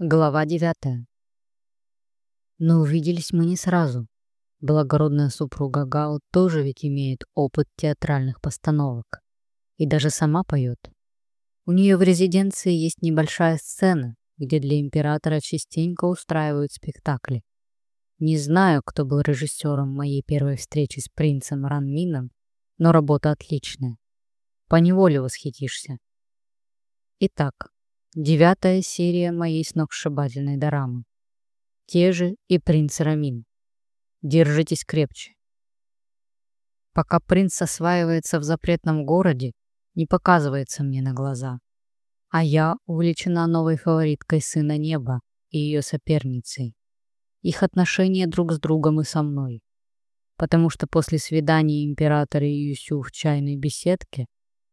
Глава девятая. Но увиделись мы не сразу. Благородная супруга Гао тоже ведь имеет опыт театральных постановок. И даже сама поет. У нее в резиденции есть небольшая сцена, где для императора частенько устраивают спектакли. Не знаю, кто был режиссером моей первой встречи с принцем Ранмином, но работа отличная. Поневоле восхитишься. Итак, Девятая серия моей сногсшибательной дорамы. Те же и принц Рамин. Держитесь крепче. Пока принц осваивается в запретном городе, не показывается мне на глаза. А я увлечена новой фавориткой сына неба и ее соперницей. Их отношения друг с другом и со мной. Потому что после свидания императора и Юсю в чайной беседке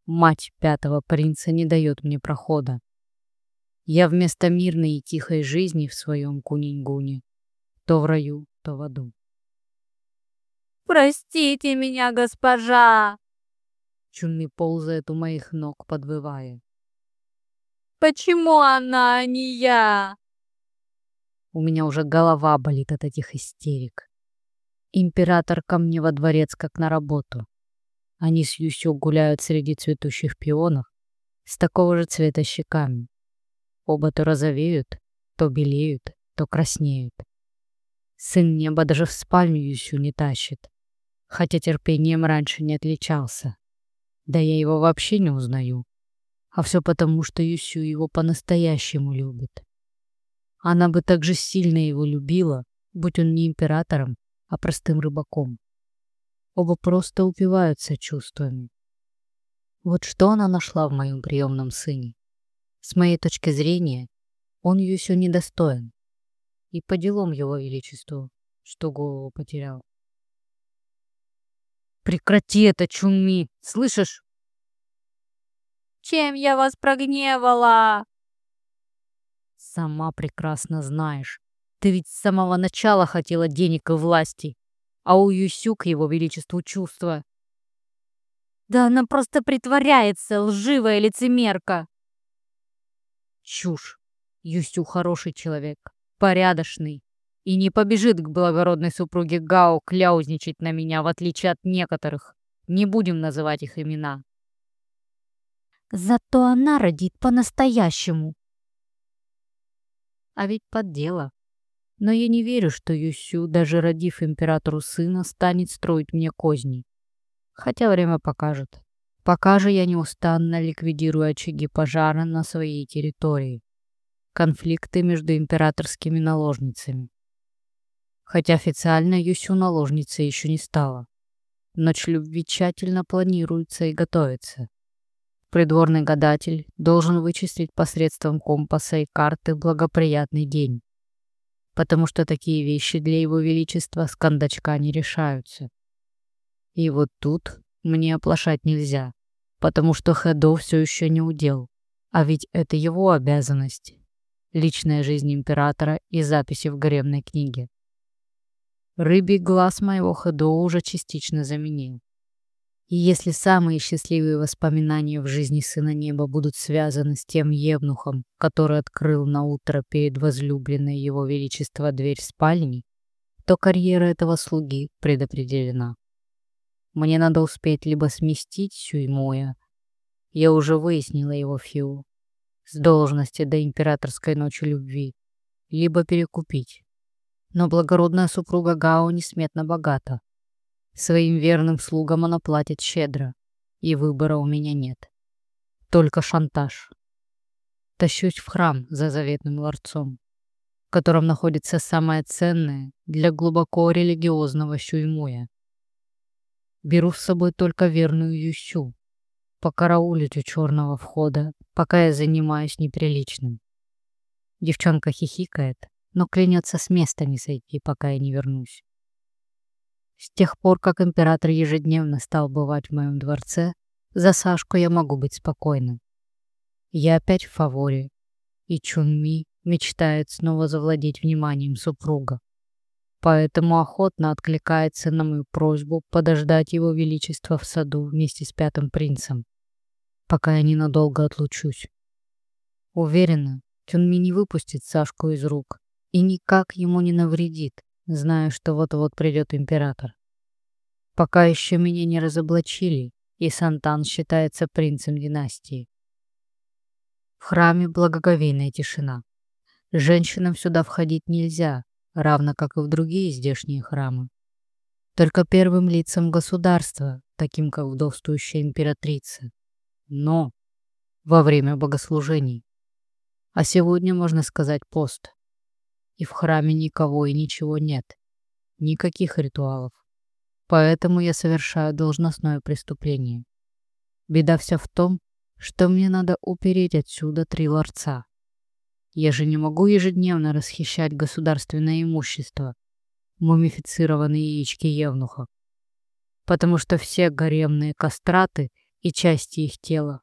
мать пятого принца не дает мне прохода. Я вместо мирной и тихой жизни в своем куниньгуне то в раю, то в аду. «Простите меня, госпожа!» Чунми ползает у моих ног, подвывая. «Почему она, а не я?» У меня уже голова болит от этих истерик. Император ко мне во дворец, как на работу. Они с Юсю гуляют среди цветущих пионов с такого же цвета щеками. Оба то розовеют, то белеют, то краснеют. Сын неба даже в спальню Юсю не тащит, хотя терпением раньше не отличался. Да я его вообще не узнаю. А все потому, что Юсю его по-настоящему любит. Она бы так же сильно его любила, будь он не императором, а простым рыбаком. Оба просто упиваются чувствами. Вот что она нашла в моем приемном сыне. С моей точки зрения, он ее все недостоин. И по делам его величеству, что голову потерял. Прекрати это, Чунми, слышишь? Чем я вас прогневала? Сама прекрасно знаешь. Ты ведь с самого начала хотела денег и власти, а у Юсюк его величеству чувства. Да она просто притворяется, лживая лицемерка. Чушь. Юстю хороший человек, порядочный, и не побежит к благородной супруге Гао кляузничать на меня, в отличие от некоторых. Не будем называть их имена. Зато она родит по-настоящему. А ведь под дело. Но я не верю, что Юсю, даже родив императору сына, станет строить мне козни. Хотя время покажет. Пока же я неустанно ликвидирую очаги пожара на своей территории. Конфликты между императорскими наложницами. Хотя официально Юсю наложницей еще не стала. Ночь любви тщательно планируется и готовится. Придворный гадатель должен вычислить посредством компаса и карты благоприятный день. Потому что такие вещи для его величества с кондачка не решаются. И вот тут мне оплошать нельзя, потому что Хэдо все еще не удел. А ведь это его обязанность. Личная жизнь императора и записи в гаремной книге. Рыбий глаз моего Хэдо уже частично заменил. И если самые счастливые воспоминания в жизни Сына Неба будут связаны с тем евнухом, который открыл на утро перед возлюбленной Его Величества дверь спальни, то карьера этого слуги предопределена. Мне надо успеть либо сместить Сюймуя, я уже выяснила его фиу, с должности до императорской ночи любви, либо перекупить. Но благородная супруга Гао несметно богата. Своим верным слугам она платит щедро, и выбора у меня нет. Только шантаж. Тащусь в храм за заветным ларцом, в котором находится самое ценное для глубоко религиозного Сюймуя Беру с собой только верную Ющу. Покараулить у черного входа, пока я занимаюсь неприличным. Девчонка хихикает, но клянется с места не сойти, пока я не вернусь. С тех пор, как император ежедневно стал бывать в моем дворце, за Сашку я могу быть спокойна. Я опять в фаворе, и Чунми мечтает снова завладеть вниманием супруга поэтому охотно откликается на мою просьбу подождать его величество в саду вместе с пятым принцем, пока я ненадолго отлучусь. Уверена, мне не выпустит Сашку из рук и никак ему не навредит, зная, что вот-вот придет император. Пока еще меня не разоблачили, и Сантан считается принцем династии. В храме благоговейная тишина. Женщинам сюда входить нельзя, равно как и в другие здешние храмы. Только первым лицам государства, таким как вдовствующая императрица. Но во время богослужений. А сегодня, можно сказать, пост. И в храме никого и ничего нет. Никаких ритуалов. Поэтому я совершаю должностное преступление. Беда вся в том, что мне надо упереть отсюда три ларца. Я же не могу ежедневно расхищать государственное имущество, мумифицированные яички евнуха, потому что все гаремные кастраты и части их тела,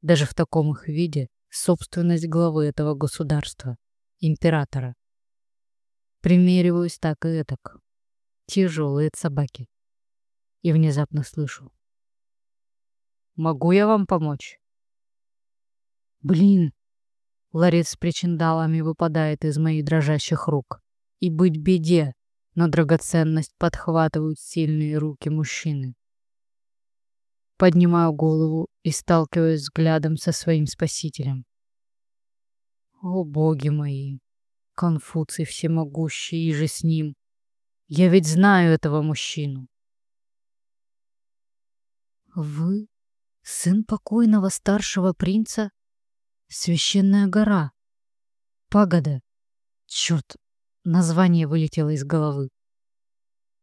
даже в таком их виде, собственность главы этого государства, императора. Примериваюсь так и этак. Тяжелые собаки. И внезапно слышу. «Могу я вам помочь?» «Блин!» Ларец с причиндалами выпадает из моих дрожащих рук. И быть беде, но драгоценность подхватывают сильные руки мужчины. Поднимаю голову и сталкиваюсь взглядом со своим спасителем. О, боги мои! Конфуций всемогущий, и же с ним. Я ведь знаю этого мужчину. Вы сын покойного старшего принца Священная гора. Пагода. Черт, название вылетело из головы.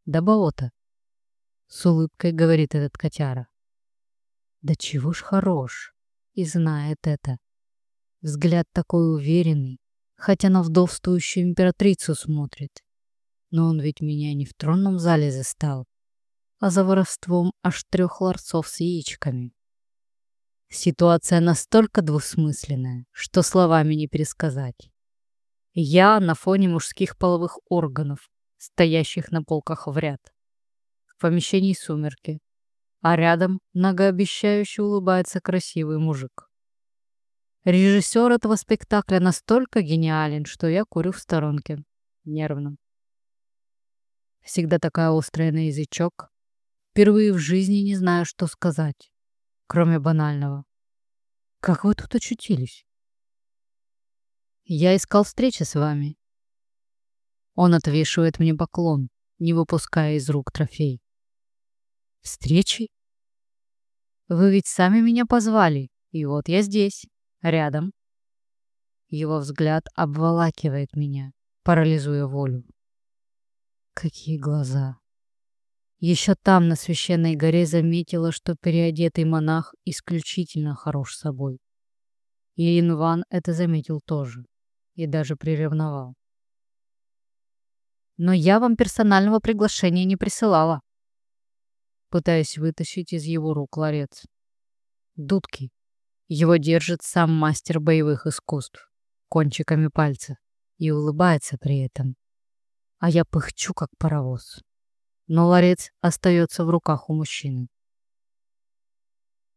Да болото. С улыбкой говорит этот котяра. Да чего ж хорош. И знает это. Взгляд такой уверенный, хотя на вдовствующую императрицу смотрит. Но он ведь меня не в тронном зале застал, а за воровством аж трех ларцов с яичками. Ситуация настолько двусмысленная, что словами не пересказать. Я на фоне мужских половых органов, стоящих на полках в ряд. В помещении сумерки, а рядом многообещающе улыбается красивый мужик. Режиссер этого спектакля настолько гениален, что я курю в сторонке, нервно. Всегда такая острая на язычок. Впервые в жизни не знаю, что сказать кроме банального. Как вы тут очутились? Я искал встречи с вами. Он отвешивает мне поклон, не выпуская из рук трофей. Встречи? Вы ведь сами меня позвали, и вот я здесь, рядом. Его взгляд обволакивает меня, парализуя волю. Какие глаза! Еще там, на священной горе, заметила, что переодетый монах исключительно хорош собой. И Инван это заметил тоже и даже приревновал. Но я вам персонального приглашения не присылала. Пытаясь вытащить из его рук ларец. Дудки. Его держит сам мастер боевых искусств кончиками пальцев и улыбается при этом. А я пыхчу, как паровоз но ларец остается в руках у мужчины.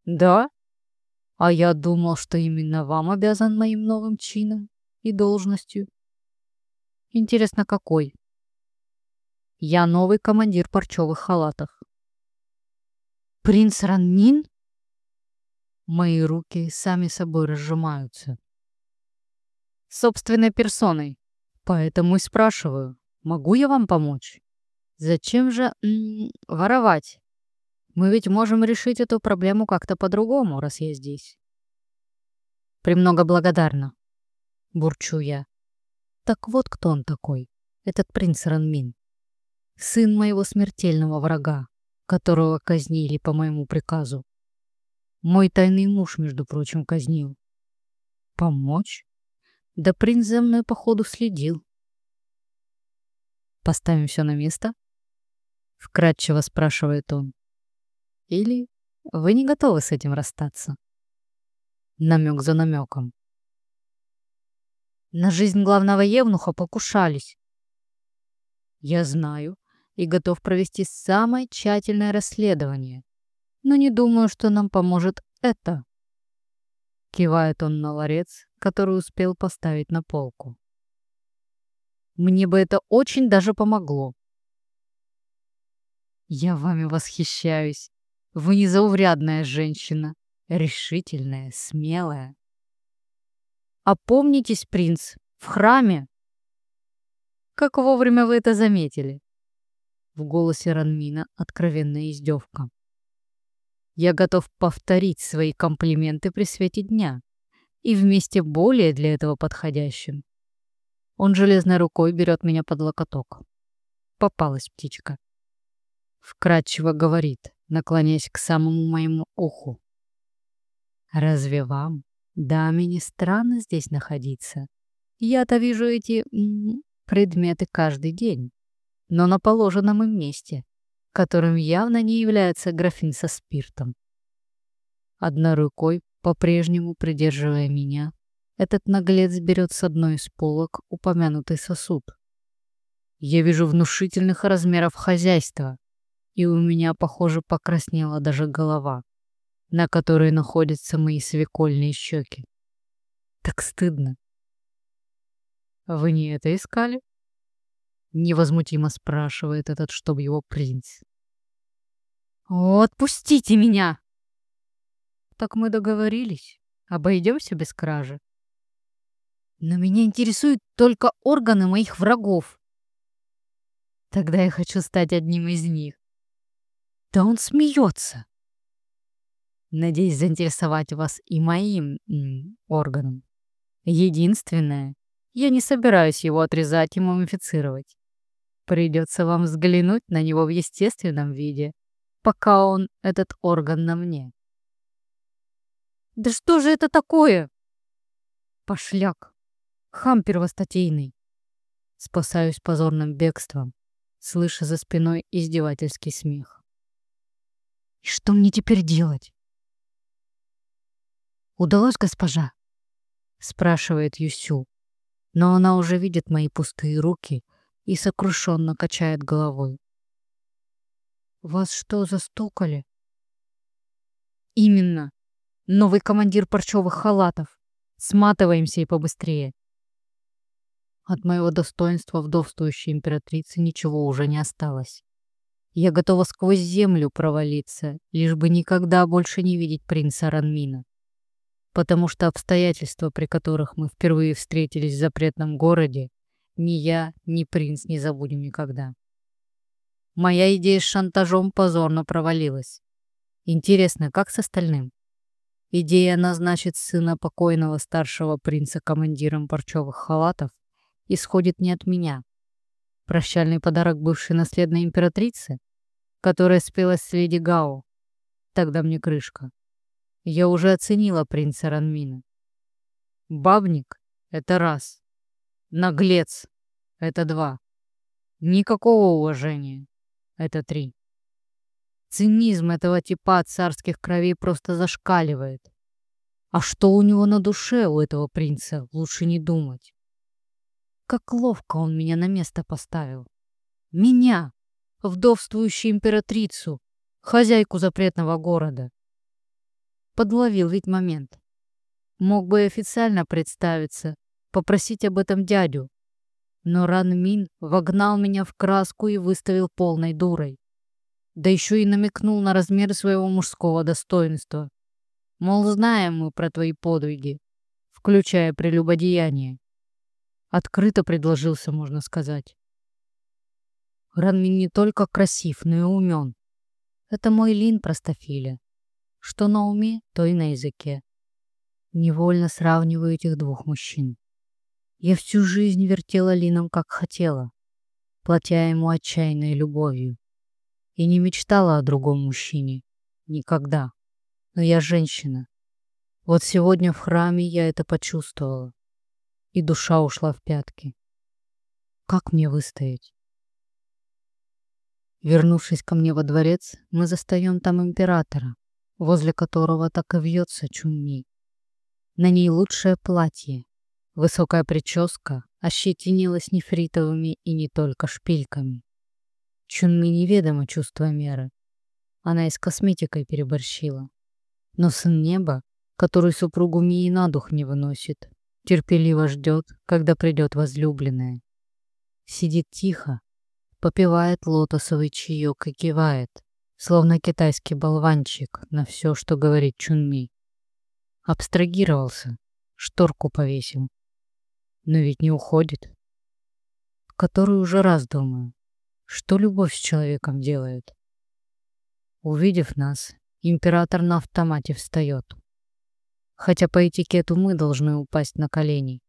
«Да? А я думал, что именно вам обязан моим новым чином и должностью. Интересно, какой? Я новый командир парчевых халатов. Принц Раннин? Мои руки сами собой разжимаются. Собственной персоной. Поэтому и спрашиваю, могу я вам помочь? Зачем же м, воровать? Мы ведь можем решить эту проблему как-то по-другому, раз я здесь. Премного благодарна. Бурчу я. Так вот кто он такой, этот принц Ранмин. Сын моего смертельного врага, которого казнили по моему приказу. Мой тайный муж, между прочим, казнил. Помочь? Да принц за мной, походу, следил. Поставим все на место? Вкратчиво спрашивает он. Или вы не готовы с этим расстаться? Намек за намеком. На жизнь главного евнуха покушались. Я знаю и готов провести самое тщательное расследование, но не думаю, что нам поможет это. Кивает он на ларец, который успел поставить на полку. Мне бы это очень даже помогло. Я вами восхищаюсь. Вы незаурядная женщина, решительная, смелая. Опомнитесь, принц, в храме. Как вовремя вы это заметили? В голосе Ранмина откровенная издевка. Я готов повторить свои комплименты при свете дня и вместе более для этого подходящим. Он железной рукой берет меня под локоток. Попалась птичка. Вкратчиво говорит, наклоняясь к самому моему уху. «Разве вам, даме, не странно здесь находиться? Я-то вижу эти предметы каждый день, но на положенном им месте, которым явно не является графин со спиртом. Одной рукой, по-прежнему придерживая меня, этот наглец берет с одной из полок упомянутый сосуд. Я вижу внушительных размеров хозяйства, и у меня, похоже, покраснела даже голова, на которой находятся мои свекольные щеки. Так стыдно. «Вы не это искали?» Невозмутимо спрашивает этот, чтобы его принц. «О, отпустите меня!» «Так мы договорились. Обойдемся без кражи». «Но меня интересуют только органы моих врагов». «Тогда я хочу стать одним из них». «Да он смеется!» «Надеюсь заинтересовать вас и моим м, органом. Единственное, я не собираюсь его отрезать и мумифицировать. Придется вам взглянуть на него в естественном виде, пока он, этот орган, на мне. Да что же это такое? Пошляк. Хам первостатейный. Спасаюсь позорным бегством, слыша за спиной издевательский смех. И что мне теперь делать? Удалось, госпожа? Спрашивает Юсю, но она уже видит мои пустые руки и сокрушенно качает головой. «Вас что, застукали?» «Именно. Новый командир парчевых халатов. Сматываемся и побыстрее». От моего достоинства вдовствующей императрицы ничего уже не осталось. Я готова сквозь землю провалиться, лишь бы никогда больше не видеть принца Ранмина. Потому что обстоятельства, при которых мы впервые встретились в запретном городе, ни я, ни принц не забудем никогда. Моя идея с шантажом позорно провалилась. Интересно, как с остальным? Идея назначить сына покойного старшего принца командиром парчевых халатов исходит не от меня. Прощальный подарок бывшей наследной императрицы, которая спелась с леди Гао. Тогда мне крышка. Я уже оценила принца Ранмина. Бабник — это раз. Наглец. Это два. Никакого уважения. Это три. Цинизм этого типа от царских кровей просто зашкаливает. А что у него на душе, у этого принца, лучше не думать. Как ловко он меня на место поставил. Меня, вдовствующую императрицу, хозяйку запретного города. Подловил ведь момент. Мог бы официально представиться, попросить об этом дядю. Но Ранмин вогнал меня в краску и выставил полной дурой. Да еще и намекнул на размер своего мужского достоинства. Мол, знаем мы про твои подвиги, включая прелюбодеяние. Открыто предложился, можно сказать. Ранмин не только красив, но и умен. Это мой лин простофиля. Что на уме, то и на языке. Невольно сравниваю этих двух мужчин. Я всю жизнь вертела Лином как хотела, платя ему отчаянной любовью. И не мечтала о другом мужчине. Никогда. Но я женщина. Вот сегодня в храме я это почувствовала. И душа ушла в пятки. Как мне выстоять? Вернувшись ко мне во дворец, мы застаем там императора, возле которого так и вьется Чунни. На ней лучшее платье, Высокая прическа ощетинилась нефритовыми и не только шпильками. Чунми неведомо чувство меры. Она и с косметикой переборщила. Но сын неба, который супругу Мии на дух не выносит, терпеливо ждет, когда придет возлюбленная. Сидит тихо, попивает лотосовый чаек и кивает, словно китайский болванчик на все, что говорит Чунми. Абстрагировался, шторку повесил. Но ведь не уходит. Который уже раз думаю, что любовь с человеком делает. Увидев нас, император на автомате встает. Хотя по этикету мы должны упасть на колени,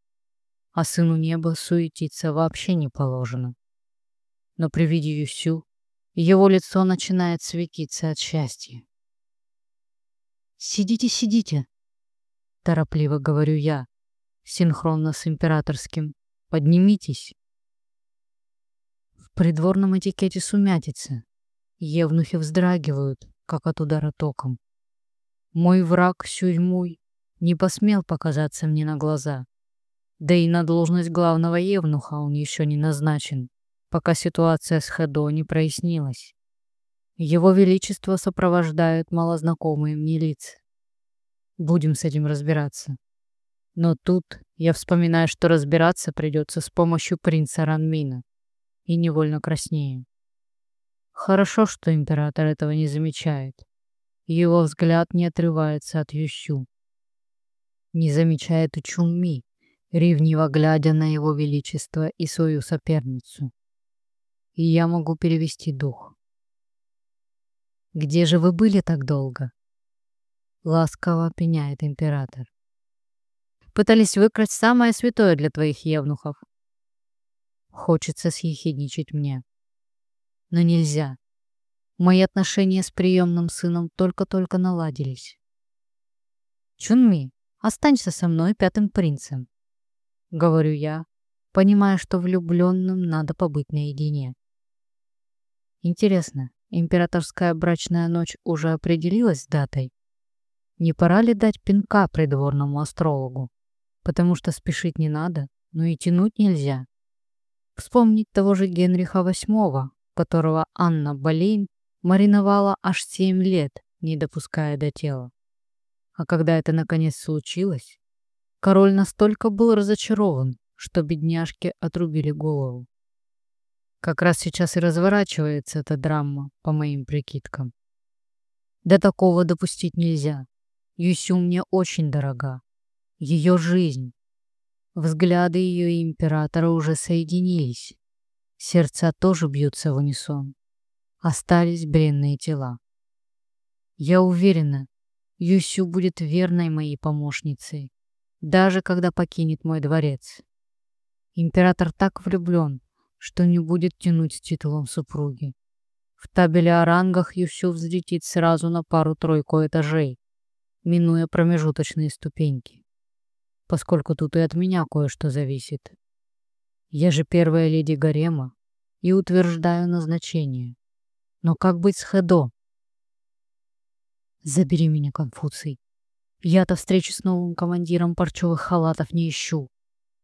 а сыну неба суетиться вообще не положено. Но при виде Юсю его лицо начинает светиться от счастья. «Сидите, сидите!» — торопливо говорю я, синхронно с императорским. «Поднимитесь!» В придворном этикете сумятица, Евнухи вздрагивают, как от удара током. Мой враг Сюрьмуй не посмел показаться мне на глаза. Да и на должность главного евнуха он еще не назначен, пока ситуация с Хедо не прояснилась. Его Величество сопровождают малознакомые мне лица. Будем с этим разбираться. Но тут я вспоминаю, что разбираться придется с помощью принца Ранмина. И невольно краснею. Хорошо, что император этого не замечает. Его взгляд не отрывается от Ющу. Не замечает Чунми, ревниво глядя на его величество и свою соперницу. И я могу перевести дух. «Где же вы были так долго?» Ласково пеняет император. «Пытались выкрасть самое святое для твоих евнухов». Хочется съехидничать мне но нельзя. Мои отношения с приемным сыном только-только наладились. Чунми, останься со мной пятым принцем. Говорю я, понимая, что влюбленным надо побыть наедине. Интересно, императорская брачная ночь уже определилась с датой? Не пора ли дать пинка придворному астрологу? Потому что спешить не надо, но и тянуть нельзя. Вспомнить того же Генриха VIII, которого Анна Болейн мариновала аж семь лет, не допуская до тела. А когда это наконец случилось, король настолько был разочарован, что бедняжке отрубили голову. Как раз сейчас и разворачивается эта драма, по моим прикидкам. До такого допустить нельзя. Юсю мне очень дорога. Ее жизнь. Взгляды ее императора уже соединились. Сердца тоже бьются в унисон. Остались бренные тела. Я уверена, Юсю будет верной моей помощницей, даже когда покинет мой дворец. Император так влюблен, что не будет тянуть с титулом супруги. В табеле о рангах Юсю взлетит сразу на пару-тройку этажей, минуя промежуточные ступеньки. Поскольку тут и от меня кое-что зависит. Я же первая леди Гарема и утверждаю назначение. Но как быть с Хедо? Забери меня, Конфуций. Я-то встречи с новым командиром парчевых халатов не ищу.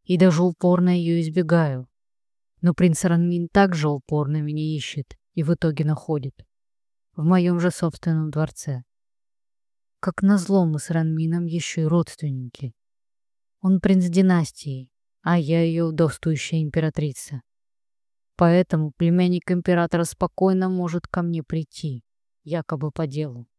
И даже упорно ее избегаю. Но принц Ранмин также упорно меня ищет и в итоге находит. В моем же собственном дворце. Как назло мы с Ранмином еще и родственники. Он принц династии, а я ее удовствующая императрица. Поэтому племянник императора спокойно может ко мне прийти, якобы по делу.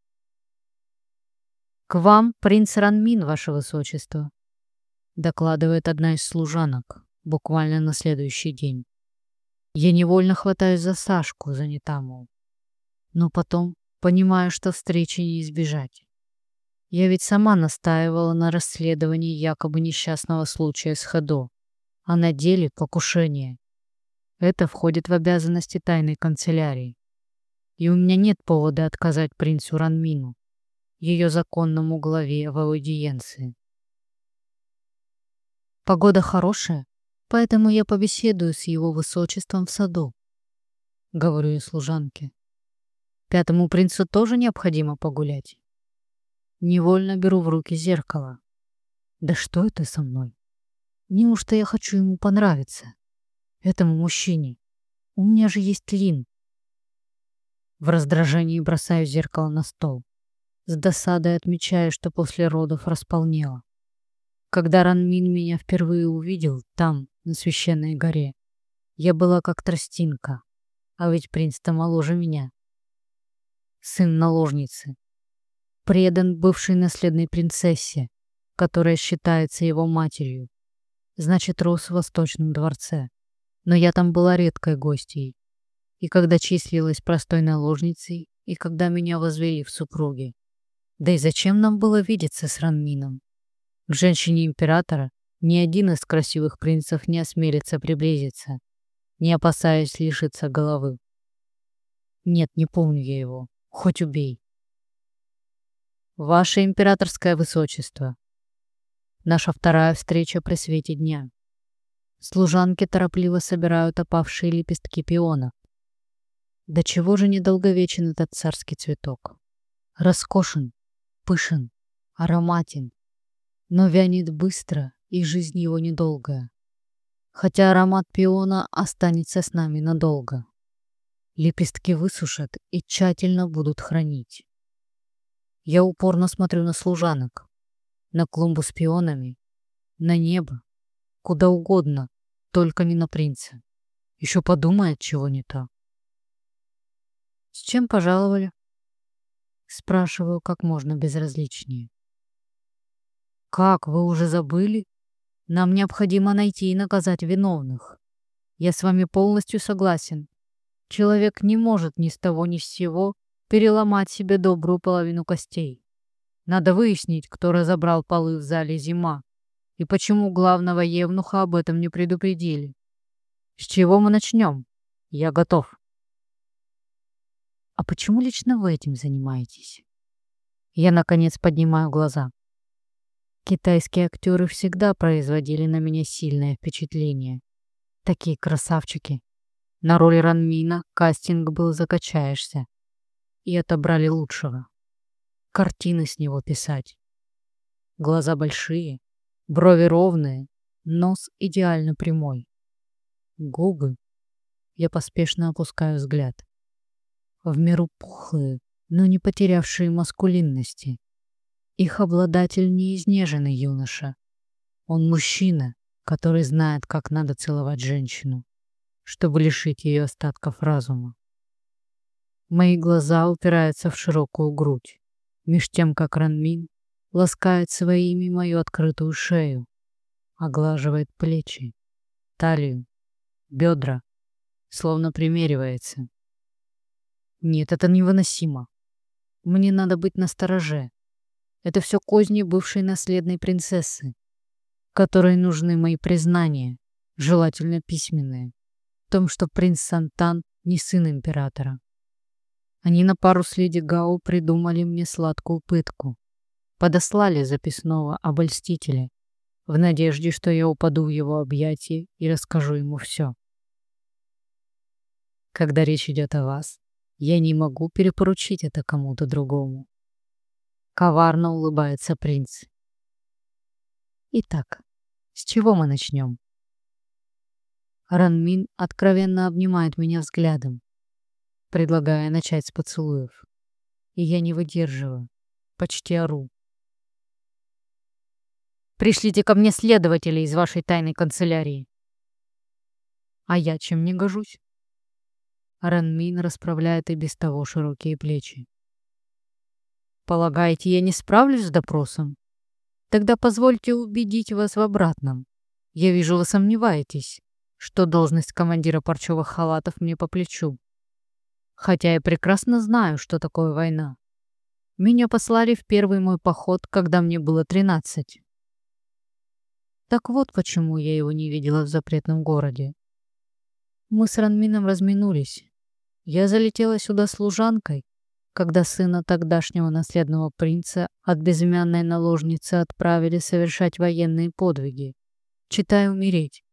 «К вам принц Ранмин, ваше высочество», — докладывает одна из служанок, буквально на следующий день. Я невольно хватаюсь за Сашку, занята, мол. Но потом понимаю, что встречи не избежать. Я ведь сама настаивала на расследовании якобы несчастного случая с Хадо, а на деле покушение. Это входит в обязанности тайной канцелярии. И у меня нет повода отказать принцу Ранмину, ее законному главе в аудиенции. Погода хорошая, поэтому я побеседую с его высочеством в саду, говорю я служанке. Пятому принцу тоже необходимо погулять. Невольно беру в руки зеркало. Да что это со мной? Неужто я хочу ему понравиться? Этому мужчине. У меня же есть Лин. В раздражении бросаю зеркало на стол. С досадой отмечаю, что после родов располнела. Когда Ранмин меня впервые увидел там, на священной горе, я была как тростинка, а ведь принц-то моложе меня. Сын наложницы, предан бывшей наследной принцессе, которая считается его матерью. Значит, рос в Восточном дворце. Но я там была редкой гостьей. И когда числилась простой наложницей, и когда меня возвели в супруги. Да и зачем нам было видеться с Ранмином? К женщине императора ни один из красивых принцев не осмелится приблизиться, не опасаясь лишиться головы. Нет, не помню я его. Хоть убей. Ваше императорское высочество. Наша вторая встреча при свете дня. Служанки торопливо собирают опавшие лепестки пиона. До чего же недолговечен этот царский цветок? Роскошен, пышен, ароматен, но вянет быстро, и жизнь его недолгая. Хотя аромат пиона останется с нами надолго. Лепестки высушат и тщательно будут хранить. Я упорно смотрю на служанок, на клумбу с пионами, на небо, куда угодно, только не на принца. Еще подумает, чего не то. «С чем пожаловали?» Спрашиваю как можно безразличнее. «Как, вы уже забыли? Нам необходимо найти и наказать виновных. Я с вами полностью согласен. Человек не может ни с того ни с сего переломать себе добрую половину костей. Надо выяснить, кто разобрал полы в зале зима и почему главного евнуха об этом не предупредили. С чего мы начнем? Я готов. А почему лично вы этим занимаетесь? Я, наконец, поднимаю глаза. Китайские актеры всегда производили на меня сильное впечатление. Такие красавчики. На роль Ранмина кастинг был «Закачаешься» и отобрали лучшего. Картины с него писать. Глаза большие, брови ровные, нос идеально прямой. Губы. Я поспешно опускаю взгляд. В меру пухлые, но не потерявшие маскулинности. Их обладатель не изнеженный юноша. Он мужчина, который знает, как надо целовать женщину, чтобы лишить ее остатков разума. Мои глаза упираются в широкую грудь, меж тем, как Ранмин ласкает своими мою открытую шею, оглаживает плечи, талию, бедра, словно примеривается. Нет, это невыносимо. Мне надо быть настороже. Это все козни бывшей наследной принцессы, которой нужны мои признания, желательно письменные, в том, что принц Сантан не сын императора. Они на пару с леди Гау придумали мне сладкую пытку. Подослали записного обольстителя в надежде, что я упаду в его объятия и расскажу ему все. Когда речь идет о вас, я не могу перепоручить это кому-то другому. Коварно улыбается принц. Итак, с чего мы начнем? Ранмин откровенно обнимает меня взглядом, предлагая начать с поцелуев. И я не выдерживаю, почти ору. Пришлите ко мне следователей из вашей тайной канцелярии. А я чем не гожусь? Ранмин расправляет и без того широкие плечи. Полагаете, я не справлюсь с допросом? Тогда позвольте убедить вас в обратном. Я вижу, вы сомневаетесь, что должность командира парчевых халатов мне по плечу хотя я прекрасно знаю, что такое война. Меня послали в первый мой поход, когда мне было 13. Так вот почему я его не видела в запретном городе. Мы с Ранмином разминулись. Я залетела сюда служанкой, когда сына тогдашнего наследного принца от безымянной наложницы отправили совершать военные подвиги, читая умереть,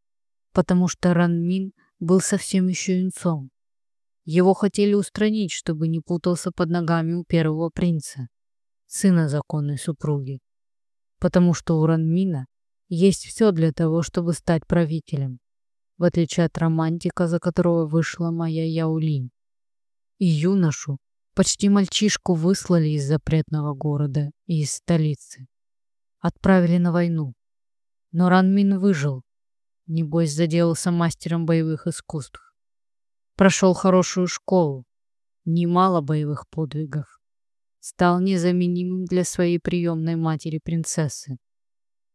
потому что Ранмин был совсем еще юнцом. Его хотели устранить, чтобы не путался под ногами у первого принца, сына законной супруги. Потому что у Ранмина есть все для того, чтобы стать правителем, в отличие от романтика, за которого вышла моя Яулинь. И юношу, почти мальчишку, выслали из запретного города и из столицы. Отправили на войну, Но Ранмин выжил. Небось, заделался мастером боевых искусств. Прошел хорошую школу, немало боевых подвигов. Стал незаменимым для своей приемной матери-принцессы.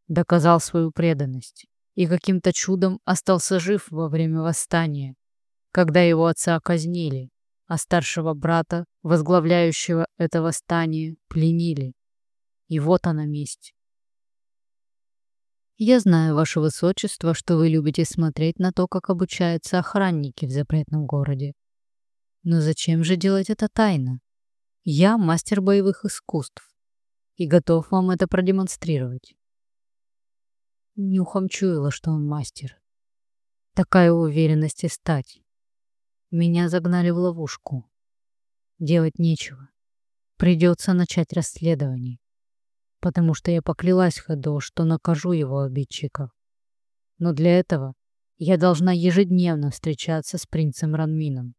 Доказал свою преданность и каким-то чудом остался жив во время восстания, когда его отца казнили, а старшего брата, возглавляющего это восстание, пленили. И вот она месть. Я знаю, ваше высочество, что вы любите смотреть на то, как обучаются охранники в запретном городе. Но зачем же делать это тайно? Я мастер боевых искусств и готов вам это продемонстрировать. Нюхом чуяла, что он мастер. Такая уверенность и стать. Меня загнали в ловушку. Делать нечего. Придется начать расследование. Потому что я поклялась Хадо, что накажу его обидчиков. Но для этого я должна ежедневно встречаться с принцем Ранмином.